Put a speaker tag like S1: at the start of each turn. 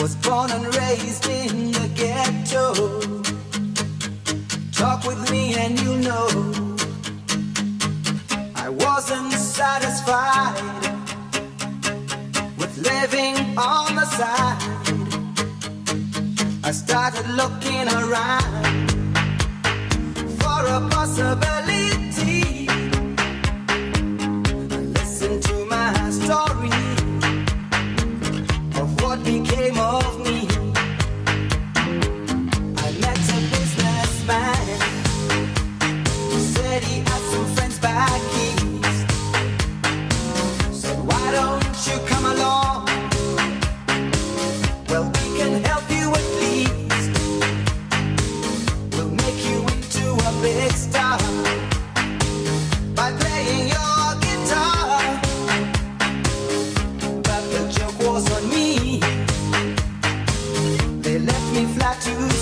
S1: was born and raised in the ghetto. Talk with me and you know I wasn't satisfied with living on the side. I started looking around for a possibility. to